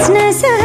It's nice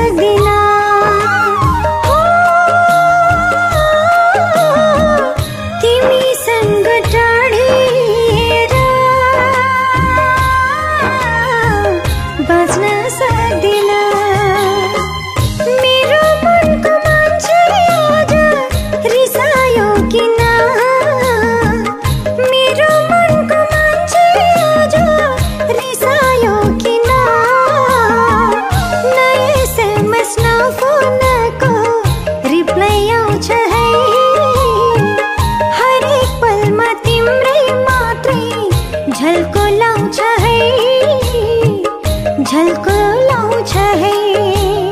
लाउँछ है? झल्को लाउँछ है?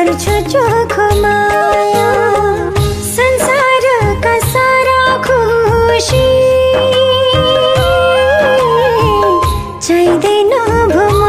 गर्छ चोखो माया। संसारका सारा खुसी चाहिँदैन भुम